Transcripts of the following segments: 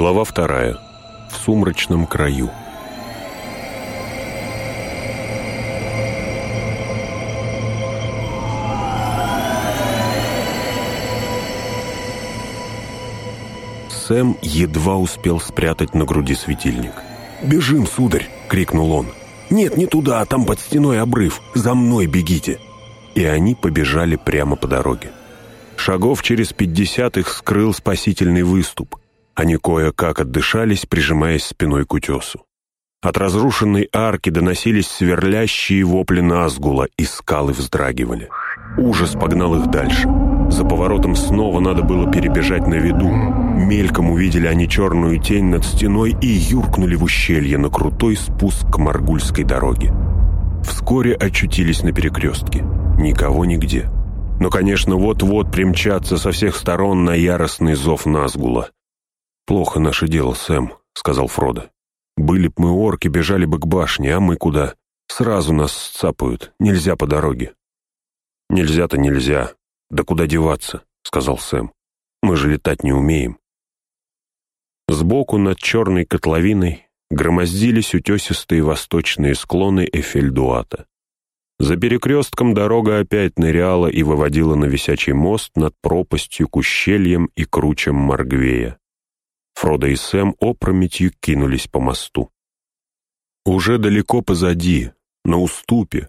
Глава вторая. В сумрачном краю. Сэм едва успел спрятать на груди светильник. «Бежим, сударь!» — крикнул он. «Нет, не туда, а там под стеной обрыв. За мной бегите!» И они побежали прямо по дороге. Шагов через пятьдесят их скрыл спасительный выступ. Они кое-как отдышались, прижимаясь спиной к утесу. От разрушенной арки доносились сверлящие вопли Назгула, и скалы вздрагивали. Ужас погнал их дальше. За поворотом снова надо было перебежать на виду. Мельком увидели они черную тень над стеной и юркнули в ущелье на крутой спуск к Маргульской дороге. Вскоре очутились на перекрестке. Никого нигде. Но, конечно, вот-вот примчаться со всех сторон на яростный зов Назгула. «Плохо наше дело, Сэм», — сказал Фродо. «Были б мы орки, бежали бы к башне, а мы куда? Сразу нас сцапают, нельзя по дороге». «Нельзя-то нельзя. Да куда деваться?» — сказал Сэм. «Мы же летать не умеем». Сбоку над черной котловиной громоздились утесистые восточные склоны Эфельдуата. За перекрестком дорога опять ныряла и выводила на висячий мост над пропастью к ущельям и кручам Маргвея. Фродо и Сэм опрометью кинулись по мосту. Уже далеко позади, на уступе,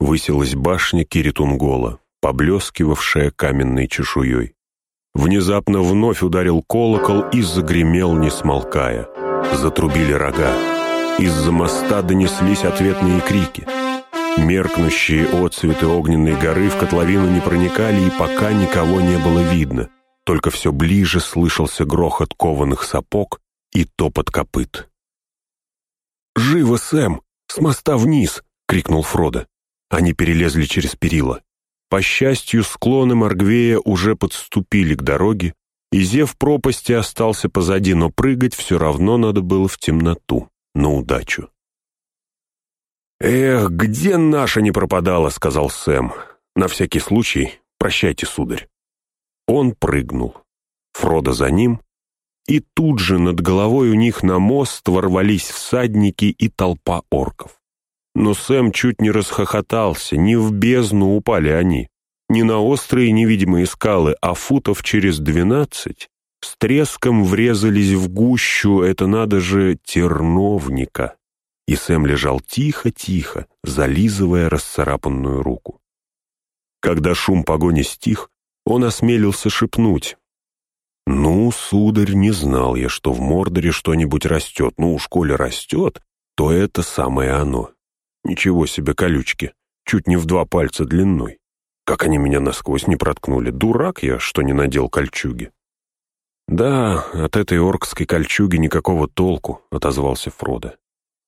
высилась башня Киритунгола, поблескивавшая каменной чешуей. Внезапно вновь ударил колокол и загремел, не смолкая. Затрубили рога. Из-за моста донеслись ответные крики. Меркнущие отцветы огненной горы в котловину не проникали, и пока никого не было видно. Только все ближе слышался грохот кованых сапог и топот копыт. «Живо, Сэм! С моста вниз!» — крикнул Фродо. Они перелезли через перила. По счастью, склоны Моргвея уже подступили к дороге, и зев пропасти остался позади, но прыгать все равно надо было в темноту, на удачу. «Эх, где наша не пропадала?» — сказал Сэм. «На всякий случай, прощайте, сударь». Он прыгнул. Фродо за ним, и тут же над головой у них на мост ворвались всадники и толпа орков. Но Сэм чуть не расхохотался, не в бездну упали они, не на острые невидимые скалы, а футов через двенадцать с треском врезались в гущу, это надо же, терновника. И Сэм лежал тихо-тихо, зализывая расцарапанную руку. Когда шум погони стих, он осмелился шепнуть. «Ну, сударь, не знал я, что в Мордоре что-нибудь растет. Ну уж коли растет, то это самое оно. Ничего себе колючки, чуть не в два пальца длиной. Как они меня насквозь не проткнули. Дурак я, что не надел кольчуги. «Да, от этой оркской кольчуги никакого толку», — отозвался Фродо.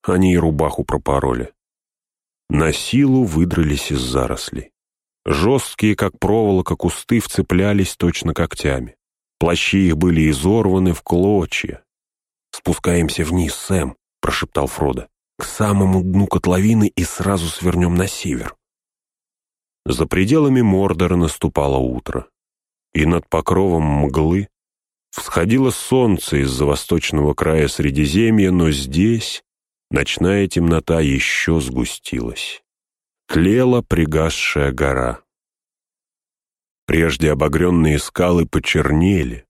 Они и рубаху пропороли. На силу выдрались из зарослей. Жесткие, как проволока, кусты вцеплялись точно когтями. Плащи их были изорваны в клочья. «Спускаемся вниз, Сэм», — прошептал Фродо к самому дну котловины и сразу свернем на север. За пределами Мордора наступало утро, и над покровом мглы всходило солнце из-за восточного края Средиземья, но здесь ночная темнота еще сгустилась. Тлела пригасшая гора. Прежде обогренные скалы почернели,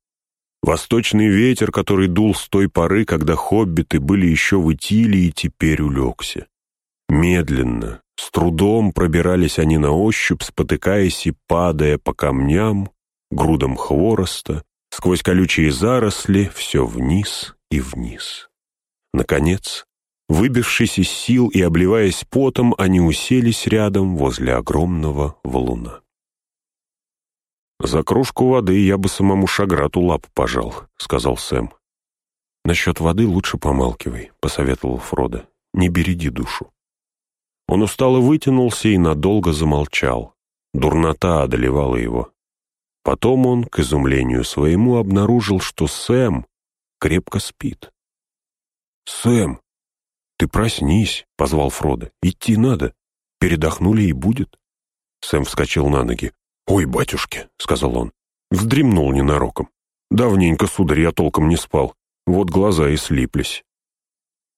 Восточный ветер, который дул с той поры, когда хоббиты были еще в Итилии, теперь улегся. Медленно, с трудом пробирались они на ощупь, спотыкаясь и падая по камням, грудам хвороста, сквозь колючие заросли, все вниз и вниз. Наконец, выбившись из сил и обливаясь потом, они уселись рядом возле огромного валуна. «За кружку воды я бы самому Шаграту лап пожал», — сказал Сэм. «Насчет воды лучше помалкивай», — посоветовал Фродо. «Не береди душу». Он устало вытянулся и надолго замолчал. Дурнота одолевала его. Потом он, к изумлению своему, обнаружил, что Сэм крепко спит. «Сэм, ты проснись», — позвал Фродо. «Идти надо. Передохнули и будет». Сэм вскочил на ноги. «Ой, батюшки», — сказал он, — вздремнул ненароком. «Давненько, сударь, я толком не спал. Вот глаза и слиплись.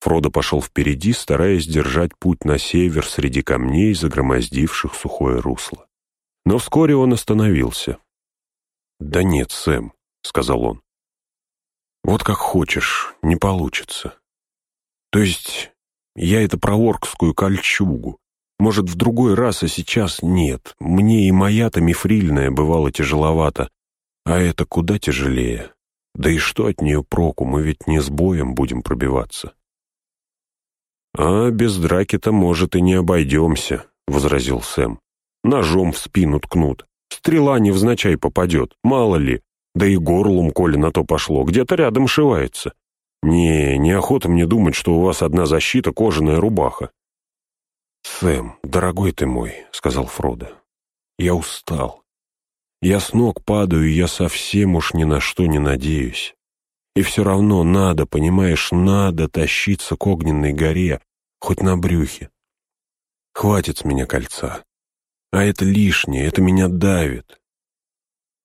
Фродо пошел впереди, стараясь держать путь на север среди камней, загромоздивших сухое русло. Но вскоре он остановился. «Да нет, Сэм», — сказал он. «Вот как хочешь, не получится. То есть я это про оркскую кольчугу. Может, в другой раз, а сейчас нет. Мне и моя-то мифрильная бывала тяжеловато, а это куда тяжелее. Да и что от нее проку, мы ведь не с боем будем пробиваться». «А без драки-то, может, и не обойдемся», — возразил Сэм. «Ножом в спину ткнут. Стрела невзначай попадет, мало ли. Да и горлом, коли на то пошло, где-то рядом шивается. Не, неохота мне думать, что у вас одна защита — кожаная рубаха». «Сэм, дорогой ты мой», — сказал Фродо, — «я устал. Я с ног падаю, я совсем уж ни на что не надеюсь. И все равно надо, понимаешь, надо тащиться к огненной горе, хоть на брюхе. Хватит с меня кольца. А это лишнее, это меня давит.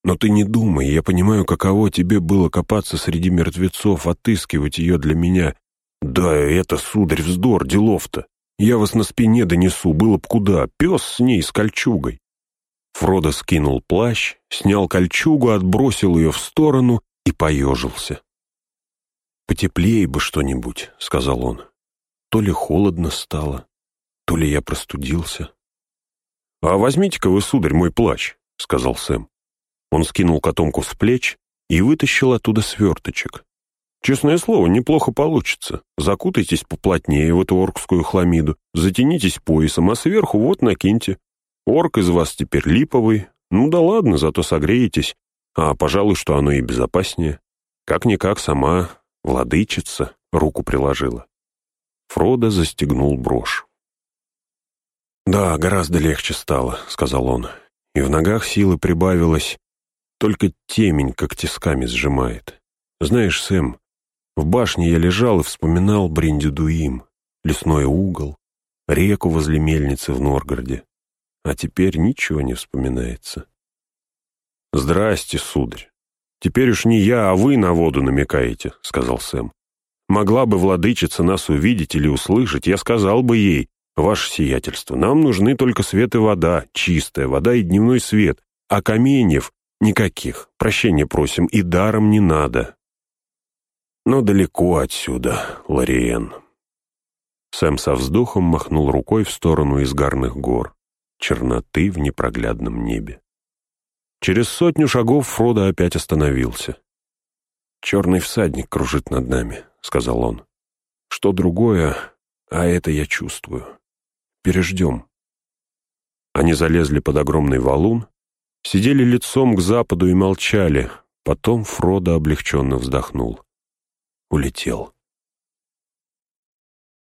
Но ты не думай, я понимаю, каково тебе было копаться среди мертвецов, отыскивать ее для меня. Да, это, сударь, вздор, делов-то. Я вас на спине донесу, было б куда, пес с ней, с кольчугой. Фродо скинул плащ, снял кольчугу, отбросил ее в сторону и поежился. «Потеплее бы что-нибудь», — сказал он. «То ли холодно стало, то ли я простудился». «А возьмите-ка вы, сударь, мой плащ», — сказал Сэм. Он скинул котомку с плеч и вытащил оттуда сверточек. «Честное слово, неплохо получится. Закутайтесь поплотнее в эту оркскую хламиду, затянитесь поясом, а сверху вот накиньте. Орк из вас теперь липовый. Ну да ладно, зато согреетесь. А, пожалуй, что оно и безопаснее. Как-никак сама Владычица руку приложила. Фродо застегнул брошь. «Да, гораздо легче стало», — сказал он. «И в ногах силы прибавилось, только темень как тисками сжимает. Знаешь, Сэм, в башне я лежал и вспоминал Бриндидуим, лесной угол, реку возле мельницы в Норгороде. А теперь ничего не вспоминается». «Здрасте, сударь. «Теперь уж не я, а вы на воду намекаете», — сказал Сэм. «Могла бы владычица нас увидеть или услышать, я сказал бы ей, ваше сиятельство, нам нужны только свет и вода, чистая вода и дневной свет, а каменьев никаких, прощения просим, и даром не надо». «Но далеко отсюда, Лориен». Сэм со вздохом махнул рукой в сторону изгарных гор, черноты в непроглядном небе. Через сотню шагов Фродо опять остановился. «Черный всадник кружит над нами», — сказал он. «Что другое, а это я чувствую. Переждем». Они залезли под огромный валун, сидели лицом к западу и молчали. Потом Фродо облегченно вздохнул. Улетел.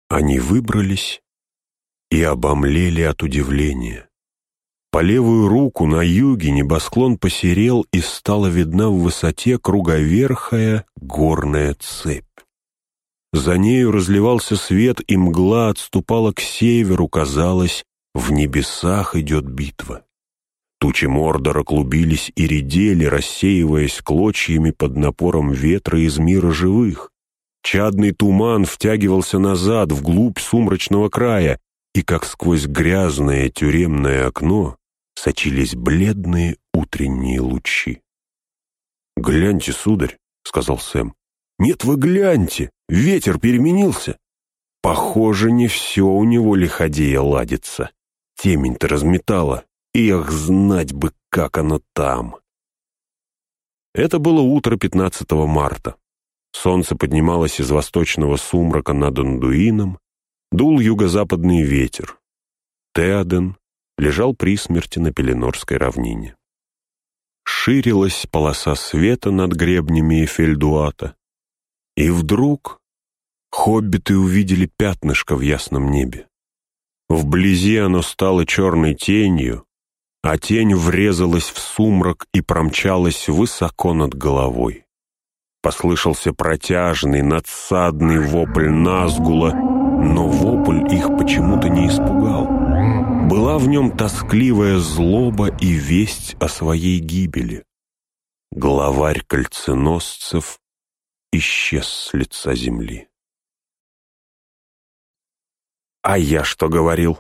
Они выбрались и обомлели от удивления. По левую руку на юге небосклон посерел и стала видна в высоте круговерхая горная цепь. За нею разливался свет, и мгла отступала к северу, казалось, в небесах идет битва. Тучи Мордора клубились и редели, рассеиваясь клочьями под напором ветра из мира живых. Чадный туман втягивался назад, вглубь сумрачного края, и как сквозь грязное тюремное окно сочились бледные утренние лучи. «Гляньте, сударь», — сказал Сэм. «Нет, вы гляньте, ветер переменился. Похоже, не все у него лиходея ладится. Темень-то разметала. Эх, знать бы, как оно там». Это было утро 15 марта. Солнце поднималось из восточного сумрака над Андуином, дул юго-западный ветер. Теоден лежал при смерти на Пеленорской равнине. Ширилась полоса света над гребнями Эфельдуата, и вдруг хоббиты увидели пятнышко в ясном небе. Вблизи оно стало черной тенью, а тень врезалась в сумрак и промчалась высоко над головой. Послышался протяжный, надсадный вопль Назгула, но вопль их почему-то не испугал. Была в нем тоскливая злоба и весть о своей гибели. Главарь кольценосцев исчез с лица земли. «А я что говорил?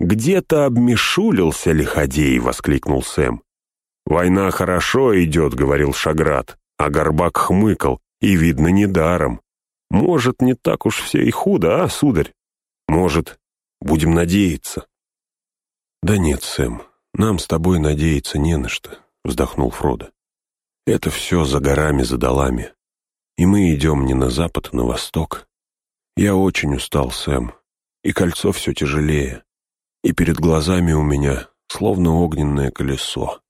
Где-то обмешулился лиходей!» — воскликнул Сэм. «Война хорошо идет», — говорил Шаград, а Горбак хмыкал, и, видно, недаром. «Может, не так уж все и худо, а, сударь? Может, будем надеяться?» «Да нет, Сэм, нам с тобой надеяться не на что», — вздохнул Фродо. «Это все за горами, за долами. И мы идем не на запад, а на восток. Я очень устал, Сэм и кольцо все тяжелее, и перед глазами у меня словно огненное колесо.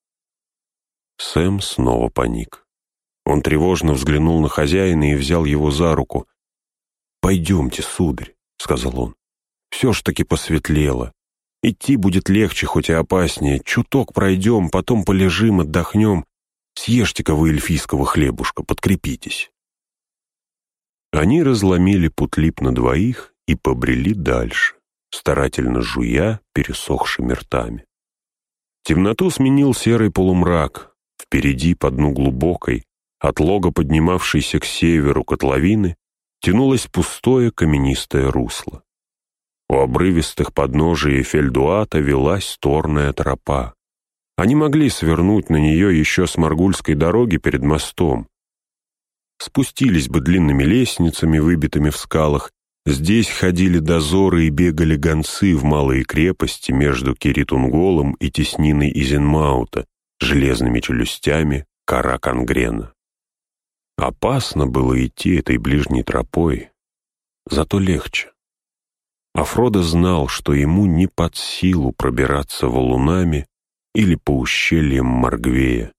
Сэм снова паник. Он тревожно взглянул на хозяина и взял его за руку. «Пойдемте, сударь», — сказал он. «Все ж таки посветлело. Идти будет легче, хоть и опаснее. Чуток пройдем, потом полежим, отдохнем. Съешьте-ка вы эльфийского хлебушка, подкрепитесь». Они разломили путлип на двоих и побрели дальше, старательно жуя пересохшими ртами. Темноту сменил серый полумрак. Впереди, по дну глубокой, от лога поднимавшейся к северу котловины, тянулось пустое каменистое русло. У обрывистых подножий Фельдуата велась торная тропа. Они могли свернуть на нее еще с Маргульской дороги перед мостом. Спустились бы длинными лестницами, выбитыми в скалах, Здесь ходили дозоры и бегали гонцы в малые крепости между Киритунголом и тесниной Изенмаута, железными челюстями кора. Опасно было идти этой ближней тропой, зато легче. А знал, что ему не под силу пробираться валунами или по ущельям Маргвея.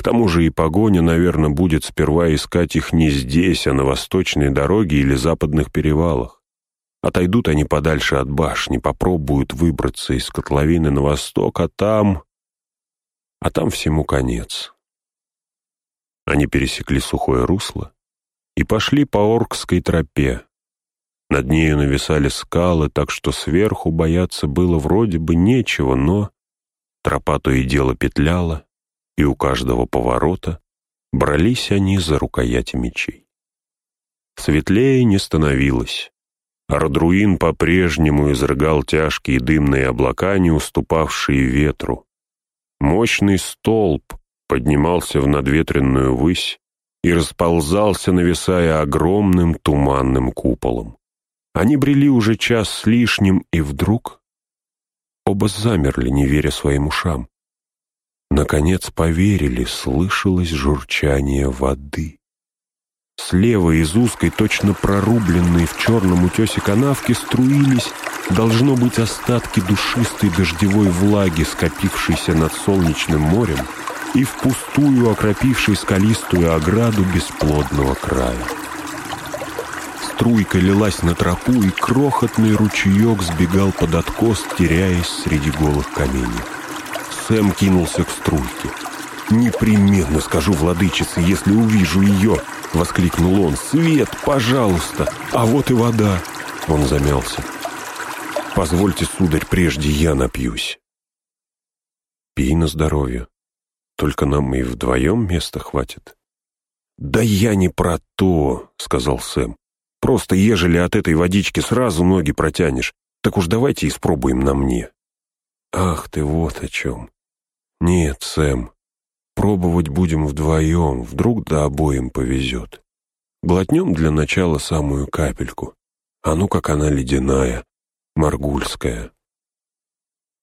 К тому же и погоня, наверное, будет сперва искать их не здесь, а на восточной дороге или западных перевалах. Отойдут они подальше от башни, попробуют выбраться из котловины на восток, а там... А там всему конец. Они пересекли сухое русло и пошли по Оркской тропе. Над нею нависали скалы, так что сверху бояться было вроде бы нечего, но тропа то и дело петляла, и у каждого поворота брались они за рукояти мечей. Светлее не становилось. Ардруин по-прежнему изрыгал тяжкие дымные облака, не уступавшие ветру. Мощный столб поднимался в надветренную высь и расползался, нависая огромным туманным куполом. Они брели уже час с лишним, и вдруг оба замерли, не веря своим ушам. Наконец поверили, слышалось журчание воды. Слева из узкой, точно прорубленной в черном утесе канавки струились, должно быть, остатки душистой дождевой влаги, скопившейся над солнечным морем и впустую окропившей скалистую ограду бесплодного края. Струйка лилась на тропу, и крохотный ручеек сбегал под откос, теряясь среди голых каменьев. Сэм кинулся к струйке. «Непременно скажу владычице, если увижу ее!» — воскликнул он. «Свет, пожалуйста! А вот и вода!» Он замялся. «Позвольте, сударь, прежде я напьюсь». «Пей на здоровье. Только нам и вдвоем места хватит». «Да я не про то», — сказал Сэм. «Просто ежели от этой водички сразу ноги протянешь, так уж давайте испробуем на мне». «Ах ты, вот о чем. «Нет, Сэм, пробовать будем вдвоем, вдруг да обоим повезет. Глотнем для начала самую капельку, а ну как она ледяная, маргульская».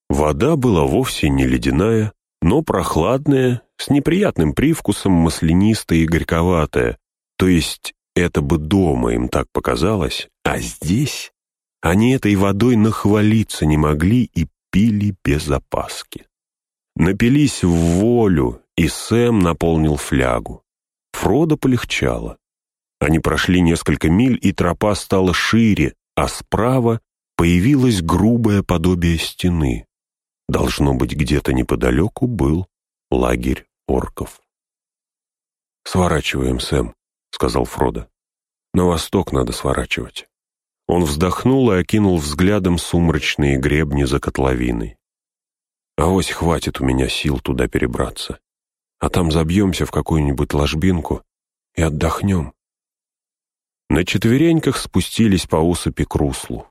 Вода была вовсе не ледяная, но прохладная, с неприятным привкусом маслянистая и горьковатая, то есть это бы дома им так показалось, а здесь они этой водой нахвалиться не могли и пили без опаски. Напились в волю, и Сэм наполнил флягу. Фродо полегчало. Они прошли несколько миль, и тропа стала шире, а справа появилось грубое подобие стены. Должно быть, где-то неподалеку был лагерь орков. «Сворачиваем, Сэм», — сказал Фродо. «На восток надо сворачивать». Он вздохнул и окинул взглядом сумрачные гребни за котловиной. Авось хватит у меня сил туда перебраться. А там забьемся в какую-нибудь ложбинку и отдохнем. На четвереньках спустились по усыпи к руслу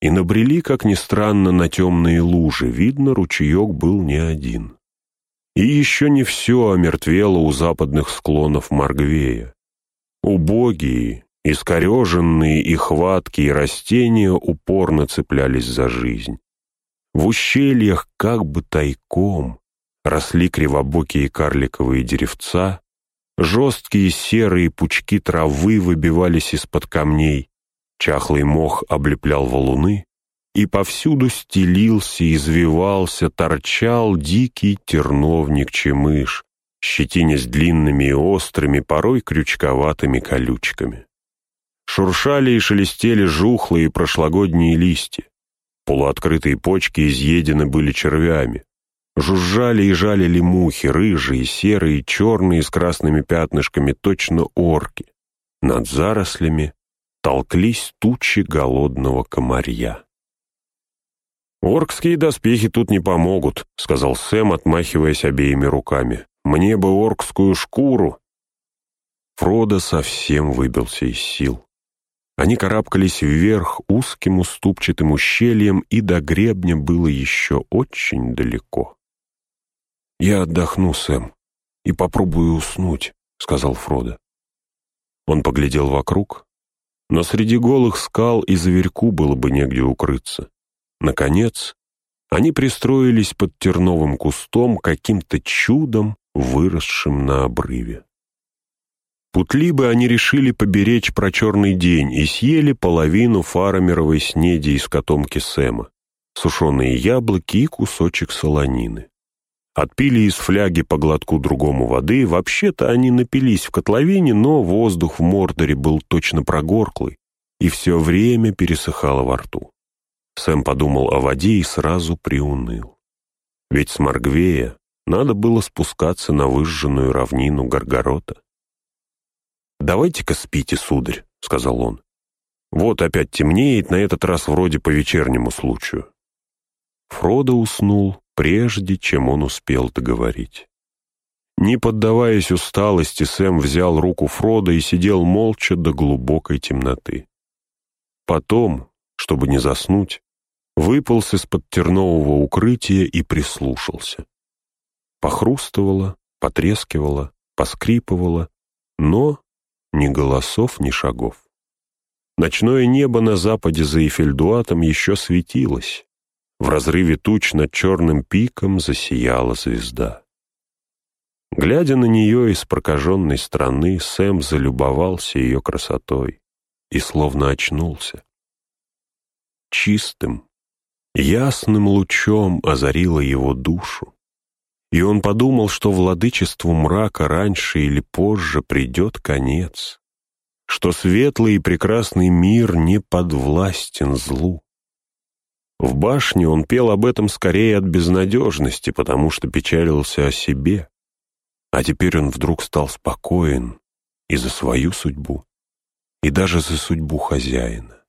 и набрели, как ни странно, на темные лужи. Видно, ручеек был не один. И еще не все омертвело у западных склонов Маргвея. Убогие, искореженные и хваткие растения упорно цеплялись за жизнь. В ущельях как бы тайком росли кривобокие карликовые деревца, жесткие серые пучки травы выбивались из-под камней, чахлый мох облеплял валуны, и повсюду стелился, извивался, торчал дикий терновник-чемыш, щетинясь длинными и острыми, порой крючковатыми колючками. Шуршали и шелестели жухлые прошлогодние листья. Полуоткрытые почки изъедены были червями. Жужжали и жалили мухи, рыжие, серые, черные с красными пятнышками, точно орки. Над зарослями толклись тучи голодного комарья. «Оркские доспехи тут не помогут», — сказал Сэм, отмахиваясь обеими руками. «Мне бы оркскую шкуру». Фродо совсем выбился из сил. Они карабкались вверх узким уступчатым ущельем, и до гребня было еще очень далеко. «Я отдохну, Сэм, и попробую уснуть», — сказал Фродо. Он поглядел вокруг, но среди голых скал и зверьку было бы негде укрыться. Наконец, они пристроились под терновым кустом каким-то чудом, выросшим на обрыве. Путлибы они решили поберечь про черный день и съели половину фарамеровой снеди из котомки Сэма, сушеные яблоки и кусочек солонины. Отпили из фляги по глотку другому воды, вообще-то они напились в котловине, но воздух в Мордоре был точно прогорклый, и все время пересыхало во рту. Сэм подумал о воде и сразу приуныл. Ведь с Маргвея надо было спускаться на выжженную равнину Гаргорота. «Давайте-ка спите, сударь», — сказал он. «Вот опять темнеет, на этот раз вроде по вечернему случаю». Фродо уснул, прежде чем он успел договорить. Не поддаваясь усталости, Сэм взял руку Фрода и сидел молча до глубокой темноты. Потом, чтобы не заснуть, выполз из-под тернового укрытия и прислушался. Похрустывало, потрескивало, поскрипывало, но ни голосов, ни шагов. Ночное небо на западе за Эфельдуатом еще светилось. В разрыве туч над черным пиком засияла звезда. Глядя на нее из прокаженной страны, Сэм залюбовался ее красотой и словно очнулся. Чистым, ясным лучом озарила его душу, и он подумал, что владычеству мрака раньше или позже придет конец, что светлый и прекрасный мир не подвластен злу. В башне он пел об этом скорее от безнадежности, потому что печалился о себе, а теперь он вдруг стал спокоен и за свою судьбу, и даже за судьбу хозяина.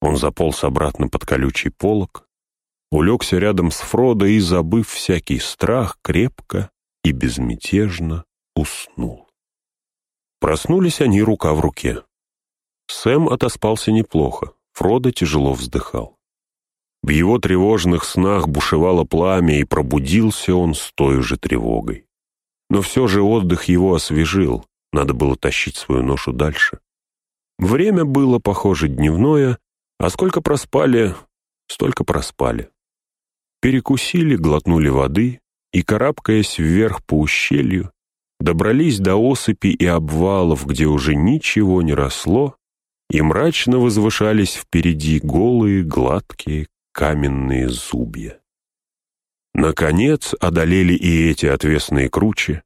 Он заполз обратно под колючий полог, улегся рядом с Фродо и, забыв всякий страх, крепко и безмятежно уснул. Проснулись они рука в руке. Сэм отоспался неплохо, Фродо тяжело вздыхал. В его тревожных снах бушевало пламя, и пробудился он с той же тревогой. Но все же отдых его освежил, надо было тащить свою ношу дальше. Время было, похоже, дневное, а сколько проспали, столько проспали. Перекусили, глотнули воды и, карабкаясь вверх по ущелью, добрались до осыпи и обвалов, где уже ничего не росло, и мрачно возвышались впереди голые, гладкие, каменные зубья. Наконец одолели и эти отвесные кручи,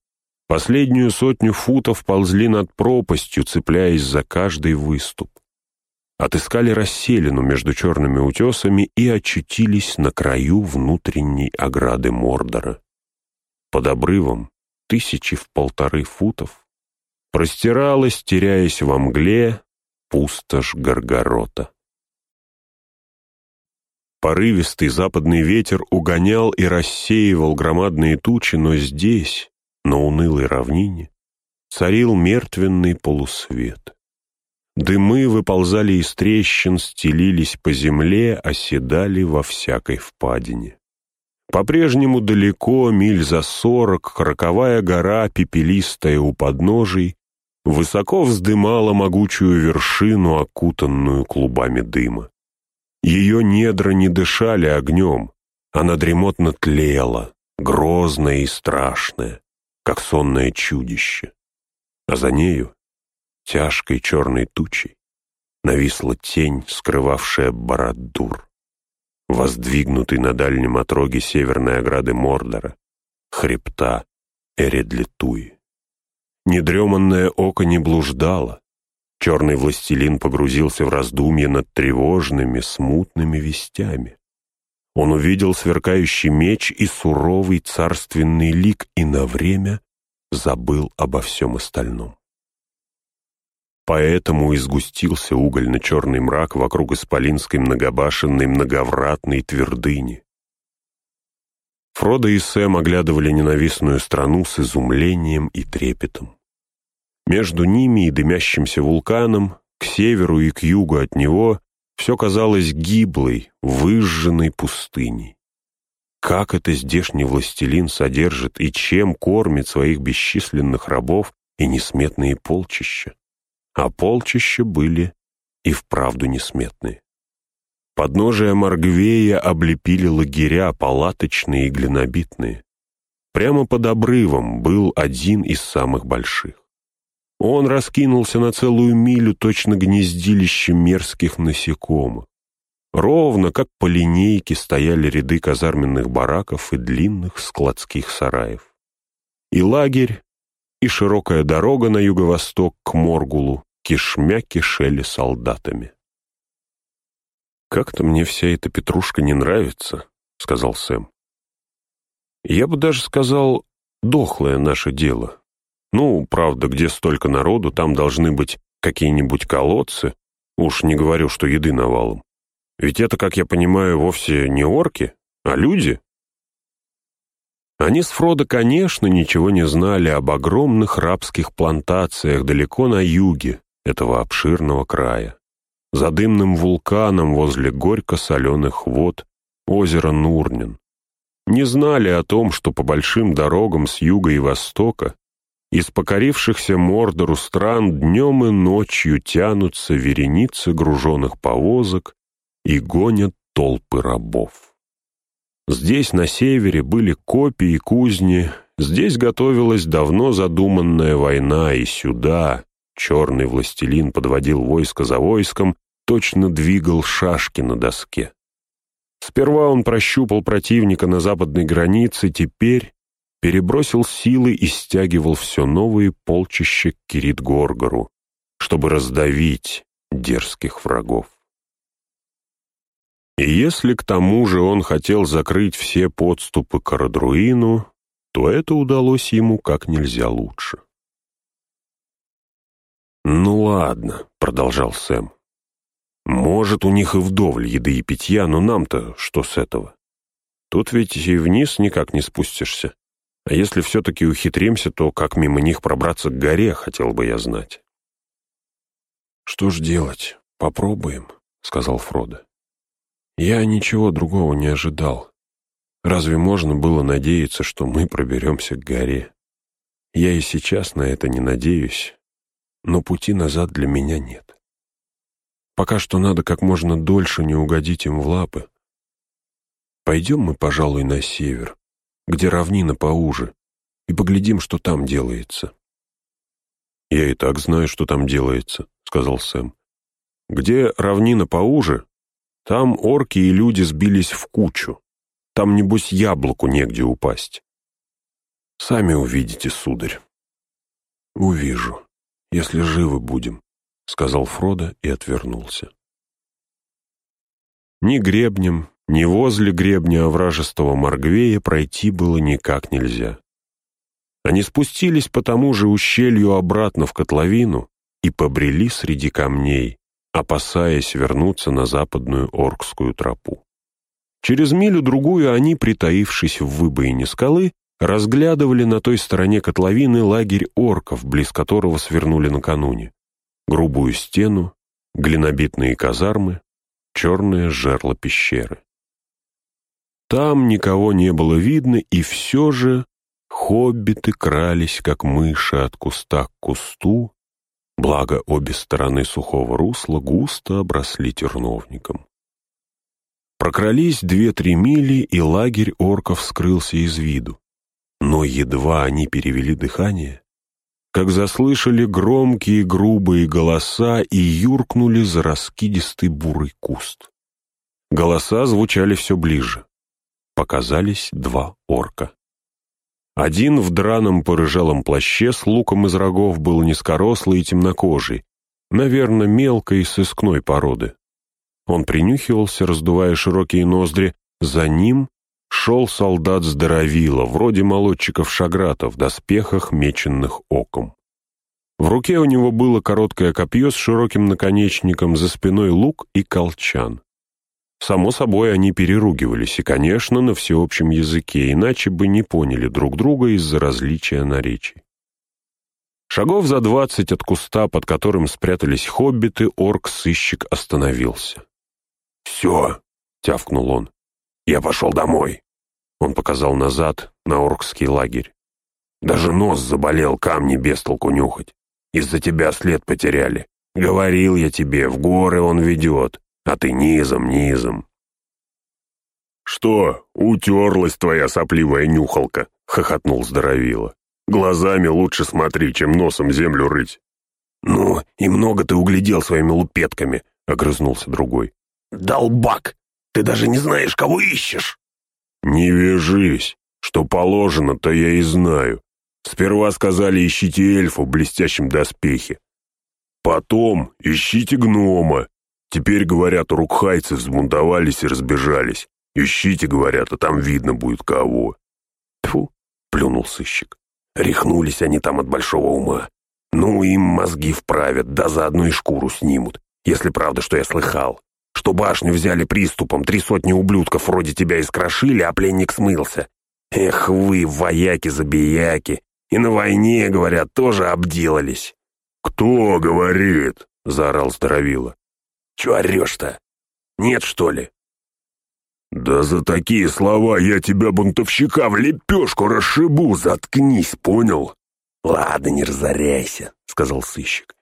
последнюю сотню футов ползли над пропастью, цепляясь за каждый выступ отыскали расселину между черными утесами и очутились на краю внутренней ограды Мордора. Под обрывом, тысячи в полторы футов, простиралась, теряясь во мгле, пустошь Горгорота. Порывистый западный ветер угонял и рассеивал громадные тучи, но здесь, на унылой равнине, царил мертвенный полусвет. Дымы выползали из трещин, стелились по земле, оседали во всякой впадине. По-прежнему далеко, миль за сорок, роковая гора, пепелистая у подножий, высоко вздымала могучую вершину, окутанную клубами дыма. Ее недра не дышали огнем, она дремотно тлела, грозная и страшная, как сонное чудище. А за нею тяжкой черной тучей нависла тень, скрывавшая Барадур, воздвигнутый на дальнем отроге северной ограды Мордора, хребта Эредлитуи. Недреманное око не блуждало, черный властелин погрузился в раздумье над тревожными, смутными вестями. Он увидел сверкающий меч и суровый царственный лик и на время забыл обо всем остальном. Поэтому изгустился угольно-черный мрак вокруг исполинской многобашенной многовратной твердыни. Фродо и Сэм оглядывали ненавистную страну с изумлением и трепетом. Между ними и дымящимся вулканом, к северу и к югу от него, все казалось гиблой, выжженной пустыней. Как это здешний властелин содержит и чем кормит своих бесчисленных рабов и несметные полчища? А полчища были и вправду несметные. Подножия Маргвея облепили лагеря, палаточные и глинобитные. Прямо под обрывом был один из самых больших. Он раскинулся на целую милю точно гнездилище мерзких насекомых. Ровно, как по линейке, стояли ряды казарменных бараков и длинных складских сараев. И лагерь, и широкая дорога на юго-восток к Моргулу кишмя кишели солдатами. «Как-то мне вся эта петрушка не нравится», — сказал Сэм. «Я бы даже сказал, дохлое наше дело. Ну, правда, где столько народу, там должны быть какие-нибудь колодцы. Уж не говорю, что еды навалом. Ведь это, как я понимаю, вовсе не орки, а люди, они с Фродо, конечно, ничего не знали об огромных рабских плантациях далеко на юге этого обширного края. За дымным вулканом возле горько-соленых вод озера Нурнин. Не знали о том, что по большим дорогам с юга и востока из покорившихся Мордору стран днем и ночью тянутся вереницы груженных повозок и гонят толпы рабов. Здесь, на севере, были копии и кузни, здесь готовилась давно задуманная война, и сюда черный властелин подводил войско за войском, точно двигал шашки на доске. Сперва он прощупал противника на западной границе, теперь перебросил силы и стягивал все новые полчища к Кирит-Горгору, чтобы раздавить дерзких врагов. И если к тому же он хотел закрыть все подступы к Арадруину, то это удалось ему как нельзя лучше. «Ну ладно», — продолжал Сэм. «Может, у них и вдоволь еды и питья, но нам-то что с этого? Тут ведь и вниз никак не спустишься. А если все-таки ухитримся, то как мимо них пробраться к горе, хотел бы я знать». «Что ж делать? Попробуем», — сказал Фродо. Я ничего другого не ожидал. Разве можно было надеяться, что мы проберемся к горе? Я и сейчас на это не надеюсь, но пути назад для меня нет. Пока что надо как можно дольше не угодить им в лапы. Пойдем мы, пожалуй, на север, где равнина поуже, и поглядим, что там делается. «Я и так знаю, что там делается», — сказал Сэм. «Где равнина поуже, там орки и люди сбились в кучу. Там, небось, яблоку негде упасть. Сами увидите, сударь. Увижу, если живы будем, — сказал Фродо и отвернулся. Ни гребнем, ни возле гребня овражистого Маргвея пройти было никак нельзя. Они спустились по тому же ущелью обратно в котловину и побрели среди камней, опасаясь вернуться на западную Оркскую тропу. Через милю-другую они, притаившись в выбоине скалы, разглядывали на той стороне котловины лагерь орков, близ которого свернули накануне. грубую стену, глинобитные казармы, черное жерло пещеры. Там никого не было видно, и все же хоббиты крались, как мыши от куста к кусту, благо обе стороны сухого русла густо обросли терновником. Прокрались две-три мили, и лагерь орков скрылся из виду. Но едва они перевели дыхание, как заслышали громкие грубые голоса и юркнули за раскидистый бурый куст. Голоса звучали все ближе. Показались два орка. Один в драном порыжалом плаще с луком из рогов был низкорослый и темнокожий, наверное, мелкой сыскной породы. Он принюхивался, раздувая широкие ноздри. За ним шел солдат здоровила, вроде молодчиков-шагратов в доспехах, меченных оком. В руке у него было короткое копье с широким наконечником, за спиной лук и колчан. Само собой, они переругивались, и, конечно, на всеобщем языке, иначе бы не поняли друг друга из-за различия наречий. Шагов за двадцать от куста, под которым спрятались хоббиты, орк-сыщик остановился. «Все!» — тявкнул он. «Я пошел домой!» Он показал назад, на оркский лагерь. «Даже нос заболел камни без толку нюхать. Из-за тебя след потеряли. Говорил я тебе, в горы он ведет а ты низом, низом. «Что, утерлась твоя сопливая нюхалка?» — хохотнул здоровило. «Глазами лучше смотри, чем носом землю рыть». «Ну, и много ты углядел своими лупетками», — огрызнулся другой. «Долбак! Ты даже не знаешь, кого ищешь!» «Не вяжись! Что положено, то я и знаю. Сперва сказали, ищите эльфа в блестящем доспехе. Потом ищите гнома, Теперь, говорят, урукхайцы взбунтовались и разбежались. Ищите, говорят, а там видно будет кого. Тьфу, плюнул сыщик. Рехнулись они там от большого ума. Ну, им мозги вправят, да заодно и шкуру снимут, если правда, что я слыхал. Что башню взяли приступом, три сотни ублюдков вроде тебя искрошили, а пленник смылся. Эх вы, вояки-забияки, и на войне, говорят, тоже обделались. «Кто говорит?» — заорал Здоровило. Чего орешь-то? Нет, что ли?» «Да за такие слова я тебя, бунтовщика, в лепешку расшибу, заткнись, понял?» «Ладно, не разоряйся», — сказал сыщик.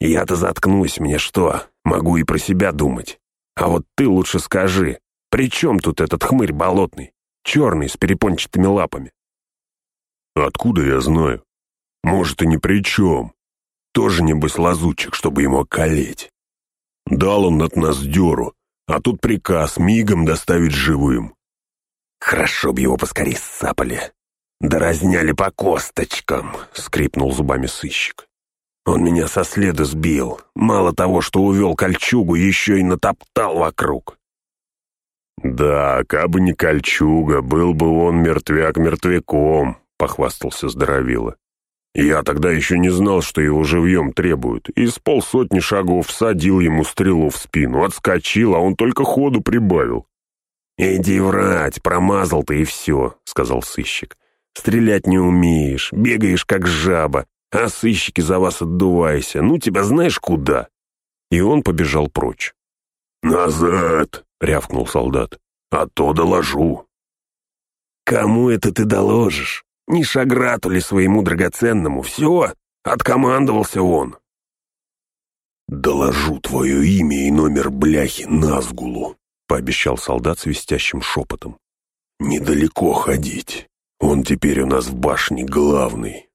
«Я-то заткнусь, мне что, могу и про себя думать. А вот ты лучше скажи, при чем тут этот хмырь болотный, черный, с перепончатыми лапами?» «Откуда я знаю? Может, и ни при чем. Тоже, небось, лазутчик, чтобы ему околеть. Дал он от нас дёру, а тут приказ мигом доставить живым. Хорошо б его поскорей сапали. Да разняли по косточкам, скрипнул зубами сыщик. Он меня со следа сбил. Мало того, что увел кольчугу, еще и натоптал вокруг. «Да, кабы не кольчуга, был бы он мертвяк мертвяком», — похвастался Здоровило. Я тогда еще не знал, что его живьем требуют, и с полсотни шагов всадил ему стрелу в спину, отскочил, а он только ходу прибавил. «Иди врать, промазал ты и все», — сказал сыщик. «Стрелять не умеешь, бегаешь как жаба, а сыщики за вас отдувайся, ну тебя знаешь куда?» И он побежал прочь. «Назад!» — рявкнул солдат. «А то доложу». «Кому это ты доложишь?» Ни шаграту ли своему драгоценному, все, откомандовался он. «Доложу твое имя и номер бляхи Назгулу», — пообещал солдат свистящим шепотом. «Недалеко ходить. Он теперь у нас в башне главный».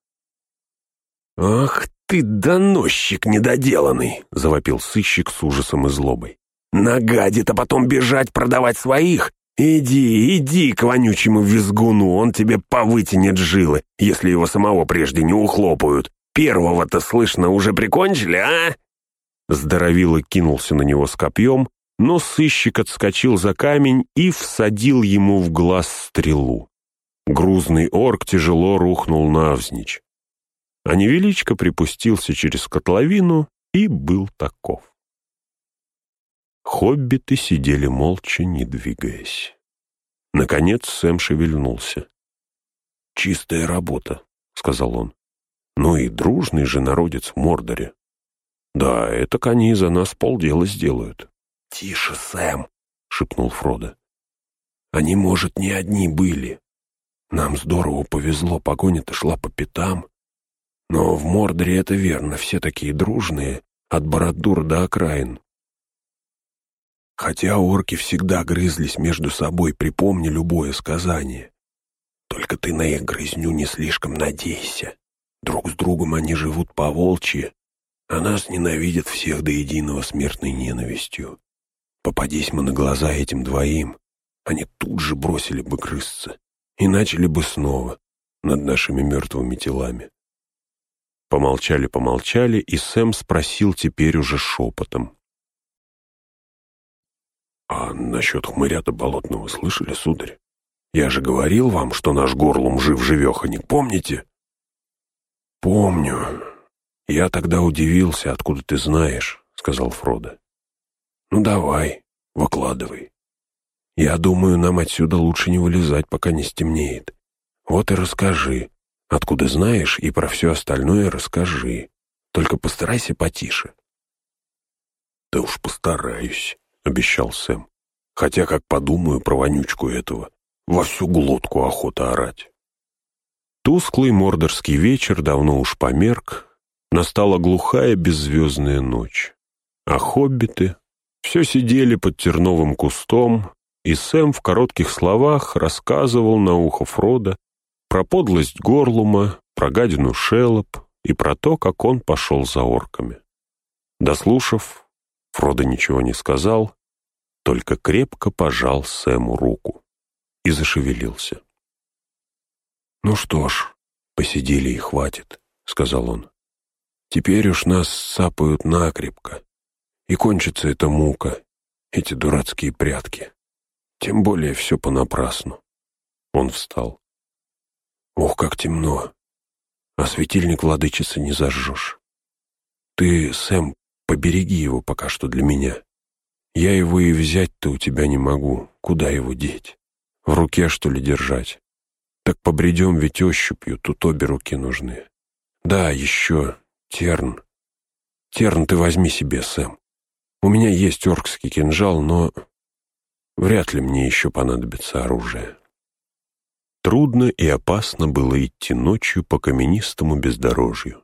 «Ах ты, доносчик недоделанный!» — завопил сыщик с ужасом и злобой. «Нагадит, а потом бежать продавать своих, «Иди, иди к вонючему визгуну, он тебе повытянет жилы, если его самого прежде не ухлопают. Первого-то, слышно, уже прикончили, а?» Здоровило кинулся на него с копьем, но сыщик отскочил за камень и всадил ему в глаз стрелу. Грузный орк тяжело рухнул навзничь. А невеличко припустился через котловину и был таков. Хоббиты сидели молча, не двигаясь. Наконец Сэм шевельнулся. «Чистая работа», — сказал он. «Ну и дружный же народец в Мордоре». Да, это они за нас полдела сделают. «Тише, Сэм!» — шепнул Фродо. «Они, может, не одни были. Нам здорово повезло, погоня-то шла по пятам. Но в Мордоре это верно, все такие дружные, от Бородур до окраин. Хотя орки всегда грызлись между собой, припомни любое сказание. Только ты на их грызню не слишком надейся. Друг с другом они живут по волчьи, а нас ненавидят всех до единого смертной ненавистью. Попадись мы на глаза этим двоим, они тут же бросили бы грызться и начали бы снова над нашими мертвыми телами. Помолчали-помолчали, и Сэм спросил теперь уже шепотом. «А насчет хмыря-то болотного слышали, сударь? Я же говорил вам, что наш горлум жив-живеханик, помните?» «Помню. Я тогда удивился, откуда ты знаешь», — сказал Фродо. «Ну давай, выкладывай. Я думаю, нам отсюда лучше не вылезать, пока не стемнеет. Вот и расскажи. Откуда знаешь, и про все остальное расскажи. Только постарайся потише». «Да уж постараюсь», — обещал Сэм. «Хотя, как подумаю про вонючку этого, во всю глотку охота орать». Тусклый мордорский вечер давно уж померк, настала глухая беззвездная ночь. А хоббиты все сидели под терновым кустом, и Сэм в коротких словах рассказывал на ухо Фрода про подлость Горлума, про гадину Шелоп и про то, как он пошел за орками. Дослушав, Фродо ничего не сказал, только крепко пожал Сэму руку и зашевелился. «Ну что ж, посидели и хватит», — сказал он. «Теперь уж нас сапают накрепко, и кончится эта мука, эти дурацкие прятки. Тем более все понапрасну». Он встал. «Ох, как темно! А светильник владычицы не зажжешь. Ты, Сэм, побереги его пока что для меня. Я его и взять-то у тебя не могу. Куда его деть? В руке, что ли, держать? Так побредем ведь ощупью, тут обе руки нужны. Да, еще терн. Терн ты возьми себе, Сэм. У меня есть оркский кинжал, но вряд ли мне еще понадобится оружие. Трудно и опасно было идти ночью по каменистому бездорожью.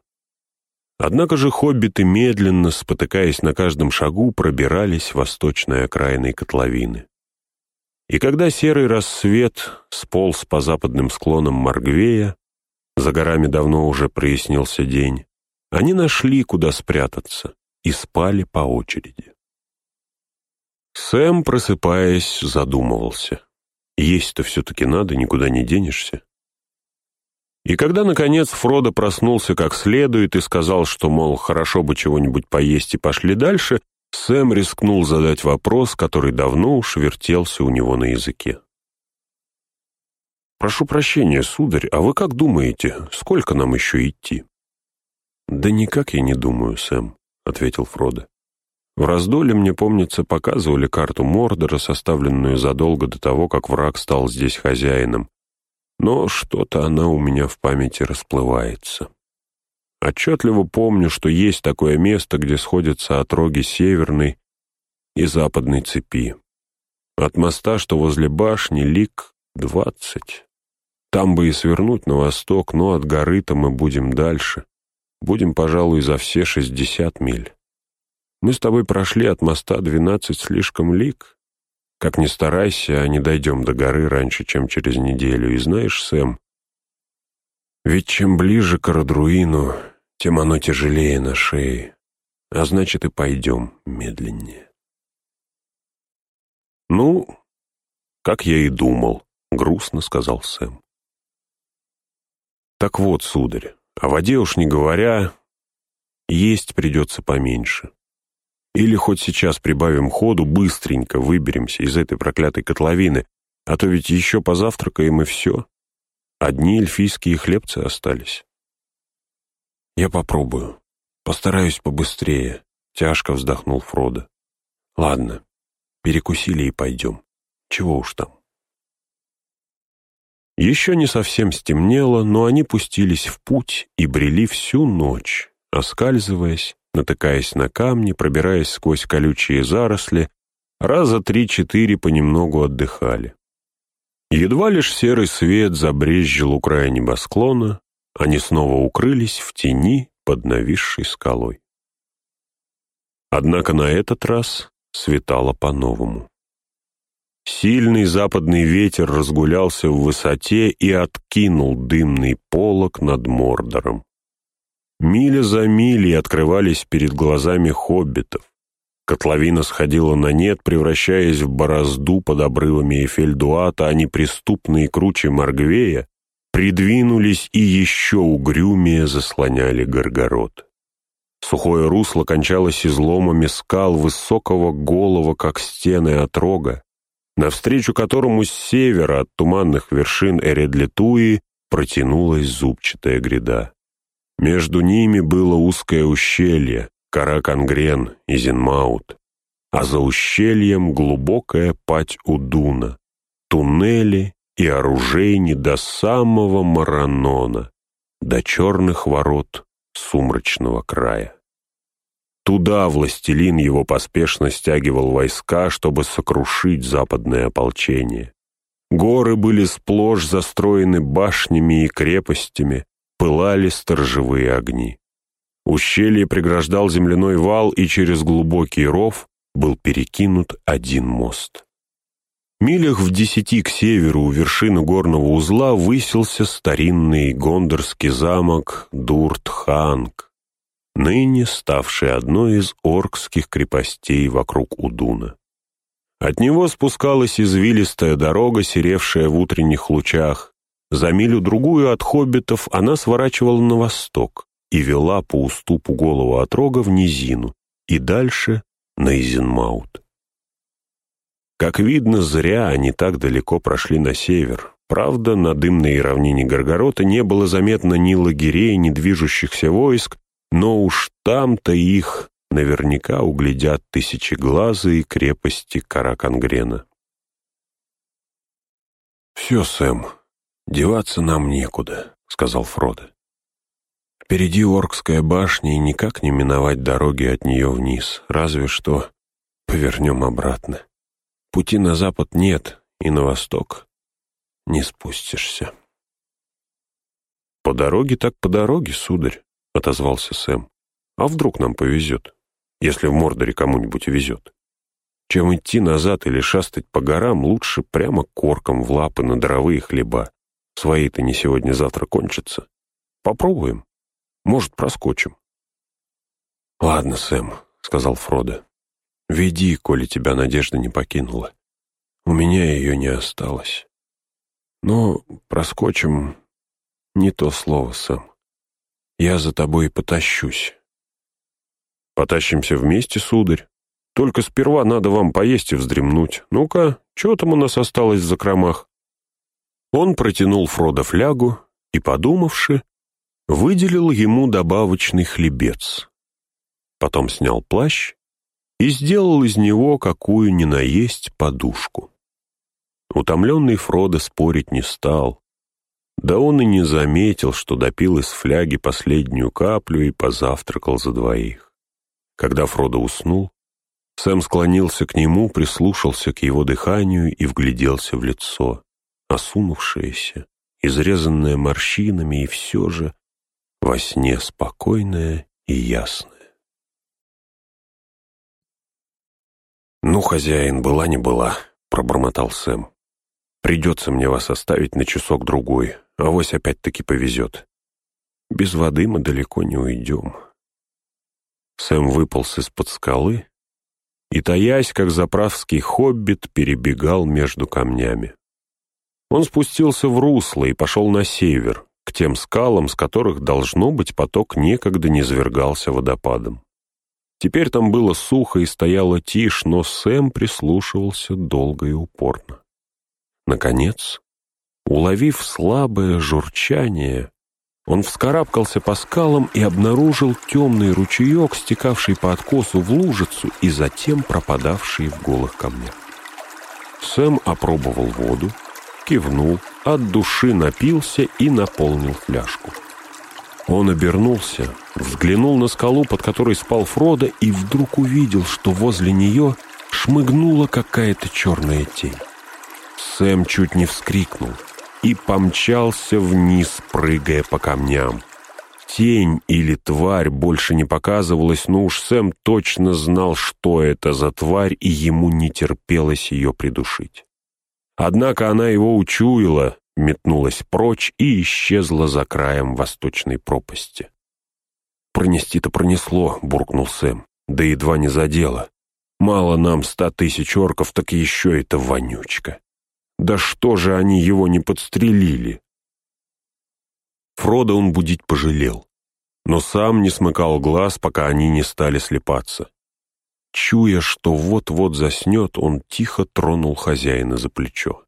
Однако же хоббиты медленно, спотыкаясь на каждом шагу, пробирались восточной окраиной котловины. И когда серый рассвет сполз по западным склонам Маргвея, за горами давно уже прояснился день, они нашли, куда спрятаться, и спали по очереди. Сэм, просыпаясь, задумывался. Есть-то все-таки надо, никуда не денешься. И когда, наконец, Фродо проснулся как следует и сказал, что, мол, хорошо бы чего-нибудь поесть и пошли дальше, Сэм рискнул задать вопрос, который давно уж вертелся у него на языке. «Прошу прощения, сударь, а вы как думаете, сколько нам еще идти?» «Да никак я не думаю, Сэм», — ответил Фродо. «В раздоле, мне помнится, показывали карту Мордора, составленную задолго до того, как враг стал здесь хозяином. Но что-то она у меня в памяти расплывается». Отчетливо помню, что есть такое место, где сходятся отроги северной и западной цепи. От моста, что возле башни, лик двадцать. Там бы и свернуть на восток, но от горы-то мы будем дальше. Будем, пожалуй, за все шестьдесят миль. Мы с тобой прошли от моста двенадцать слишком лик. Как ни старайся, а не дойдем до горы раньше, чем через неделю. И знаешь, Сэм, ведь чем ближе к Родруину, тем оно тяжелее на шее, а значит и пойдем медленнее. «Ну, как я и думал», — грустно сказал Сэм. «Так вот, сударь, о воде уж не говоря, есть придется поменьше. Или хоть сейчас прибавим ходу, быстренько выберемся из этой проклятой котловины, а то ведь еще позавтракаем и все». Одни эльфийские хлебцы остались. «Я попробую. Постараюсь побыстрее», — тяжко вздохнул Фродо. «Ладно, перекусили и пойдем. Чего уж там». Еще не совсем стемнело, но они пустились в путь и брели всю ночь, оскальзываясь натыкаясь на камни, пробираясь сквозь колючие заросли, раза три-четыре понемногу отдыхали. Едва лишь серый свет забрезжил у края небосклона, они снова укрылись в тени под нависшей скалой. Однако на этот раз светало по-новому. Сильный западный ветер разгулялся в высоте и откинул дымный полог над Мордором. Миля за милей открывались перед глазами хоббитов. Котловина сходила на нет, превращаясь в борозду под обрывами Эфельдуата, а неприступные круче Маргвея придвинулись и еще угрюмее заслоняли Горгород. Сухое русло кончалось изломами скал высокого голого, как стены от рога, навстречу которому с севера от туманных вершин Эредлитуи протянулась зубчатая гряда. Между ними было узкое ущелье, кора Конгрен и Зенмаут, а за ущельем глубокая пать Удуна, туннели и оружейни до самого Маранона, до черных ворот сумрачного края. Туда властелин его поспешно стягивал войска, чтобы сокрушить западное ополчение. Горы были сплошь застроены башнями и крепостями, пылали сторожевые огни. Ущелье преграждал земляной вал, и через глубокий ров был перекинут один мост. Милях в десяти к северу у вершины горного узла высился старинный гондорский замок Дурт-Ханг, ныне ставший одной из оркских крепостей вокруг Удуна. От него спускалась извилистая дорога, серевшая в утренних лучах, за милю-другую от хоббитов она сворачивала на восток и вела по уступу голову отрога в низину и дальше на Изенмаут. Как видно, зря они так далеко прошли на север. Правда, на дымной равнине Горгорота не было заметно ни лагерей, ни движущихся войск, но уж там-то их наверняка углядят тысячеглазые крепости Каракангрена. «Все, Сэм, «Деваться нам некуда», — сказал Фродо. «Впереди Оркская башня, и никак не миновать дороги от нее вниз, разве что повернем обратно. Пути на запад нет, и на восток не спустишься». «По дороге так по дороге, сударь», — отозвался Сэм. «А вдруг нам повезет, если в Мордоре кому-нибудь везет? Чем идти назад или шастать по горам, лучше прямо корком в лапы на дровые хлеба. Свои-то не сегодня-завтра кончатся. Попробуем. Может, проскочим. «Ладно, Сэм», — сказал Фродо. «Веди, коли тебя надежда не покинула. У меня ее не осталось. Но проскочим не то слово, Сэм. Я за тобой потащусь». «Потащимся вместе, сударь. Только сперва надо вам поесть и вздремнуть. Ну-ка, что там у нас осталось в закромах?» Он протянул Фродо флягу и, подумавши, выделил ему добавочный хлебец. Потом снял плащ и сделал из него какую ни наесть подушку. Утомленный Фродо спорить не стал, да он и не заметил, что допил из фляги последнюю каплю и позавтракал за двоих. Когда Фродо уснул, Сэм склонился к нему, прислушался к его дыханию и вгляделся в лицо осунувшаяся, изрезанная морщинами и все же во сне спокойная и ясная. «Ну, хозяин, была не была», — пробормотал Сэм. «Придется мне вас оставить на часок-другой, а вось опять-таки повезет. Без воды мы далеко не уйдем». Сэм выполз из-под скалы и, таясь, как заправский хоббит, перебегал между камнями. Он спустился в русло и пошел на север, к тем скалам, с которых, должно быть, поток некогда не звергался водопадом. Теперь там было сухо и стояла тишь, но Сэм прислушивался долго и упорно. Наконец, уловив слабое журчание, он вскарабкался по скалам и обнаружил темный ручеек, стекавший по откосу в лужицу и затем пропадавший в голых камнях. Сэм опробовал воду, кивнул, от души напился и наполнил фляжку. Он обернулся, взглянул на скалу, под которой спал Фродо, и вдруг увидел, что возле нее шмыгнула какая-то черная тень. Сэм чуть не вскрикнул и помчался вниз, прыгая по камням. Тень или тварь больше не показывалась, но уж Сэм точно знал, что это за тварь, и ему не терпелось ее придушить. Однако она его учуяла, метнулась прочь и исчезла за краем восточной пропасти. «Пронести-то пронесло», — буркнул Сэм, — «да едва не задело. Мало нам ста тысяч орков, так еще это вонючка. Да что же они его не подстрелили?» Фрода он будить пожалел, но сам не смыкал глаз, пока они не стали слепаться. Чуя, что вот-вот заснет, он тихо тронул хозяина за плечо.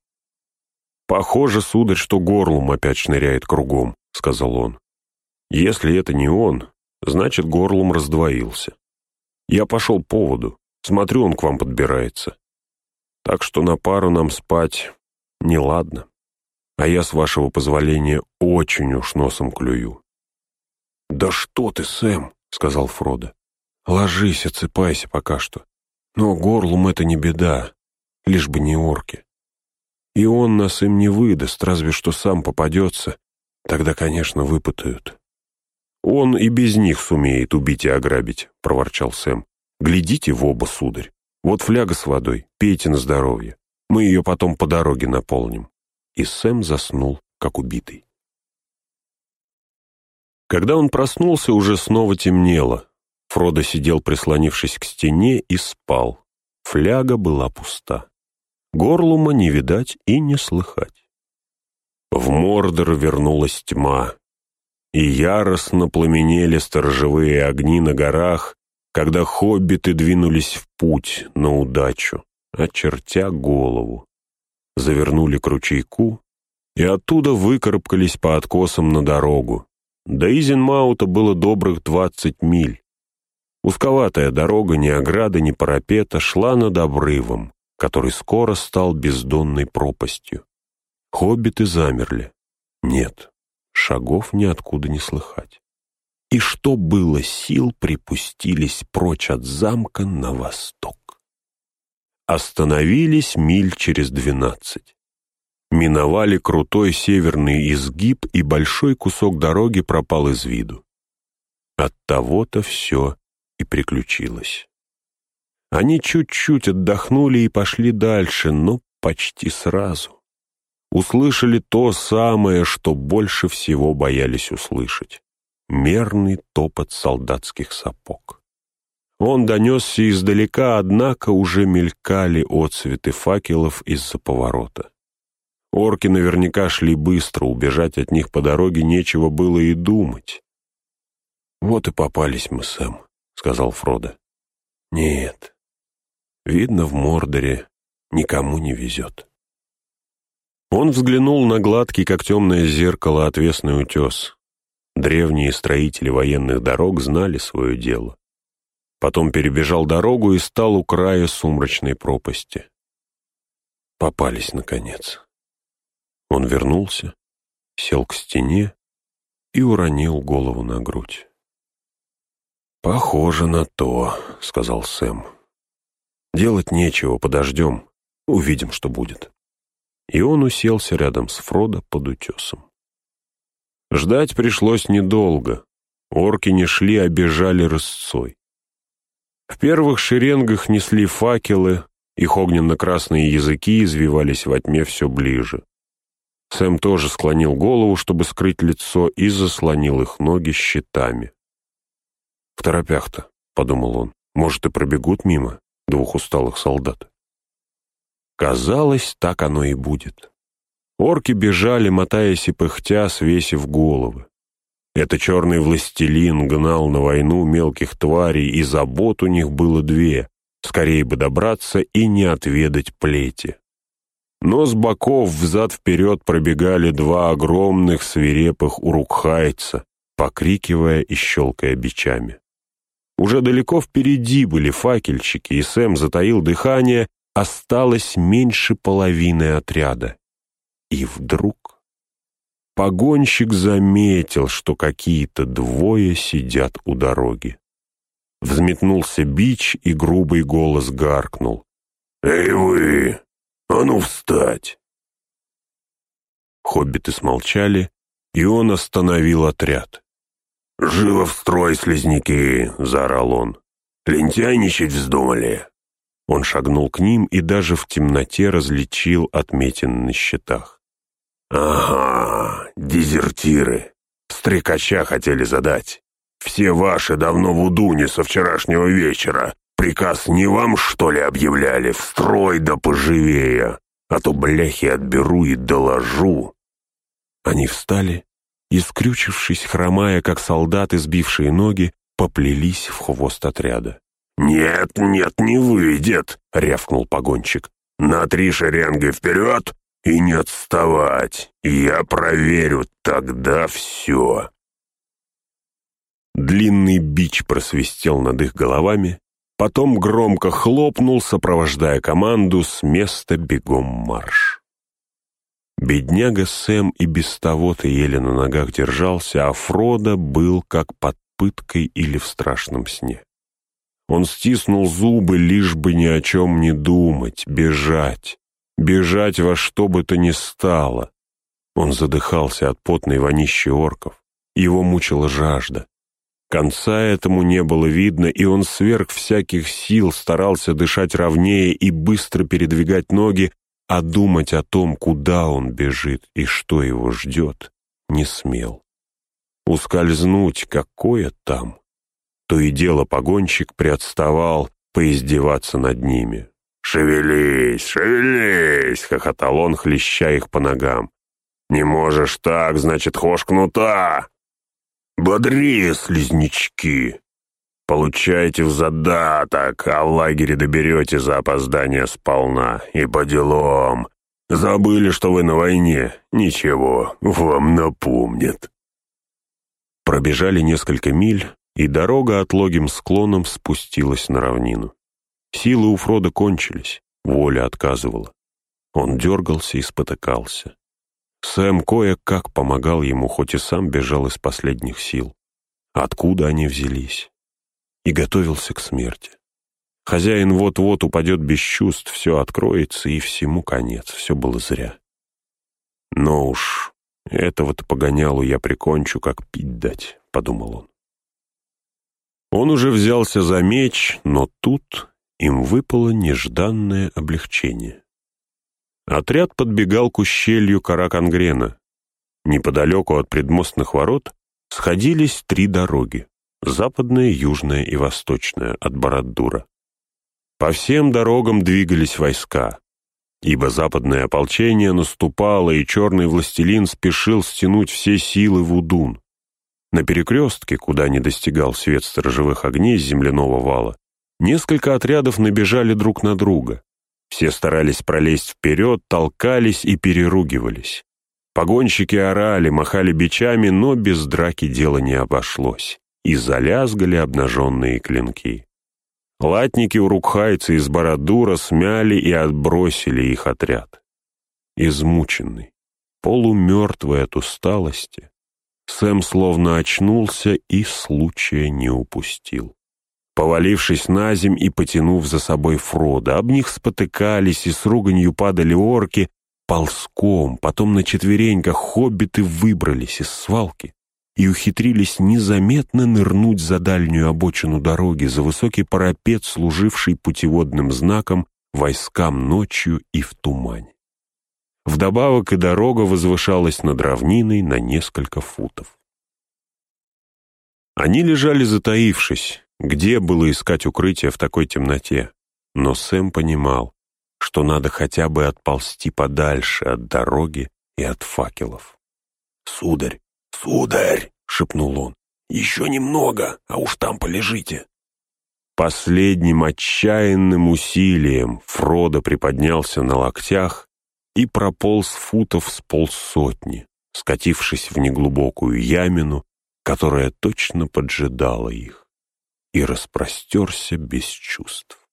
«Похоже, сударь, что горлом опять шныряет кругом», — сказал он. «Если это не он, значит, горлом раздвоился. Я пошел по поводу, смотрю, он к вам подбирается. Так что на пару нам спать неладно. А я, с вашего позволения, очень уж носом клюю». «Да что ты, Сэм!» — сказал Фродо. «Ложись, отсыпайся пока что. Но горлум это не беда, лишь бы не орки. И он нас им не выдаст, разве что сам попадется. Тогда, конечно, выпытают». «Он и без них сумеет убить и ограбить», — проворчал Сэм. «Глядите в оба, сударь. Вот фляга с водой, пейте на здоровье. Мы ее потом по дороге наполним» и Сэм заснул, как убитый. Когда он проснулся, уже снова темнело. Фродо сидел, прислонившись к стене, и спал. Фляга была пуста. Горлума не видать и не слыхать. В Мордор вернулась тьма, и яростно пламенели сторожевые огни на горах, когда хоббиты двинулись в путь на удачу, очертя голову завернули к ручейку и оттуда выкарабкались по откосам на дорогу. До Изенмаута было добрых двадцать миль. Узковатая дорога, ни ограды, ни парапета, шла над обрывом, который скоро стал бездонной пропастью. Хоббиты замерли. Нет, шагов ниоткуда не слыхать. И что было сил, припустились прочь от замка на восток. Остановились миль через двенадцать. Миновали крутой северный изгиб, и большой кусок дороги пропал из виду. От того-то все и приключилось. Они чуть-чуть отдохнули и пошли дальше, но почти сразу. Услышали то самое, что больше всего боялись услышать — мерный топот солдатских сапог. Он донесся издалека, однако уже мелькали отцветы факелов из-за поворота. Орки наверняка шли быстро, убежать от них по дороге нечего было и думать. «Вот и попались мы, Сэм», — сказал Фродо. «Нет, видно, в Мордоре никому не везет». Он взглянул на гладкий, как темное зеркало, отвесный утес. Древние строители военных дорог знали свое дело. Потом перебежал дорогу и стал у края сумрачной пропасти. Попались, наконец. Он вернулся, сел к стене и уронил голову на грудь. «Похоже на то», — сказал Сэм. «Делать нечего, подождем, увидим, что будет». И он уселся рядом с Фродо под утесом. Ждать пришлось недолго. Орки не шли, а бежали рысцой. В первых шеренгах несли факелы, их огненно-красные языки извивались во тьме все ближе. Сэм тоже склонил голову, чтобы скрыть лицо, и заслонил их ноги щитами. «В торопях-то», — подумал он, — «может, и пробегут мимо двух усталых солдат». Казалось, так оно и будет. Орки бежали, мотаясь и пыхтя, свесив головы. Это черный властелин гнал на войну мелких тварей, и забот у них было две — скорее бы добраться и не отведать плети. Но с боков взад-вперед пробегали два огромных свирепых урукхайца, покрикивая и щелкая бичами. Уже далеко впереди были факельщики, и Сэм затаил дыхание, осталось меньше половины отряда. И вдруг погонщик заметил, что какие-то двое сидят у дороги. Взметнулся бич, и грубый голос гаркнул. «Эй вы! А ну встать!» Хоббиты смолчали, и он остановил отряд. «Живо в строй, слизняки!» — заорал он. «Лентяйничать вздумали!» Он шагнул к ним и даже в темноте различил отметин на щитах. «Ага, дезертиры. Стрекача хотели задать. Все ваши давно в Удуне со вчерашнего вечера. Приказ не вам, что ли, объявляли? В строй да поживее, а то бляхи отберу и доложу». Они встали и, скрючившись, хромая, как солдаты, сбившие ноги, поплелись в хвост отряда. «Нет, нет, не выйдет!» — рявкнул погонщик. «На три шеренги вперед и не отставать! Я проверю тогда все!» Длинный бич просвистел над их головами, потом громко хлопнул, сопровождая команду с места бегом марш. Бедняга Сэм и без того-то еле на ногах держался, а Фродо был как под пыткой или в страшном сне. Он стиснул зубы, лишь бы ни о чем не думать, бежать, бежать во что бы то ни стало. Он задыхался от потной вонищи орков. Его мучила жажда. Конца этому не было видно, и он сверх всяких сил старался дышать ровнее и быстро передвигать ноги, а думать о том, куда он бежит и что его ждет, не смел. Ускользнуть какое там? То и дело погонщик приотставал поиздеваться над ними. «Шевелись, шевелись!» — хохотал он, хлеща их по ногам. «Не можешь так, значит, хошь кнута!» «Бодрее, слизнячки! Получайте в задаток, а в лагере доберете за опоздание сполна. И по делам. Забыли, что вы на войне. Ничего, вам напомнят». Пробежали несколько миль, и дорога отлогим склоном спустилась на равнину. Силы у Фрода кончились, воля отказывала. Он дергался и спотыкался. Сэм кое-как помогал ему, хоть и сам бежал из последних сил. Откуда они взялись? И готовился к смерти. Хозяин вот-вот упадет без чувств, все откроется, и всему конец, все было зря. Но уж этого-то погонялу я прикончу, как пить дать, — подумал он. Он уже взялся за меч, но тут им выпало нежданное облегчение. Отряд подбегал к ущелью Каракангрена. Неподалеку от предмостных ворот сходились три дороги — западная, южная и восточная от Бараддура. По всем дорогам двигались войска, ибо западное ополчение наступало, и черный властелин спешил стянуть все силы в Удун. На перекрестке, куда не достигал свет сторожевых огней земляного вала, несколько отрядов набежали друг на друга. Все старались пролезть вперед, толкались и переругивались. Погонщики орали, махали бичами, но без драки дело не обошлось, и залязгали обнаженные клинки. Латники урукхайцы из Барадура смяли и отбросили их отряд. Измученный, полумертвый от усталости, Сэм словно очнулся и случая не упустил. Повалившись на земь и потянув за собой Фрода, об них спотыкались и с руганью падали орки, ползком, потом на четвереньках хоббиты выбрались из свалки и ухитрились незаметно нырнуть за дальнюю обочину дороги, за высокий парапет, служивший путеводным знаком войскам ночью и в тумане. Вдобавок и дорога возвышалась над равниной на несколько футов. Они лежали затаившись, где было искать укрытие в такой темноте, но Сэм понимал, что надо хотя бы отползти подальше от дороги и от факелов. «Сударь, сударь!» — шепнул он. «Еще немного, а уж там полежите». Последним отчаянным усилием Фродо приподнялся на локтях и прополз футов с полсотни, скатившись в неглубокую ямину, которая точно поджидала их, и распростерся без чувств.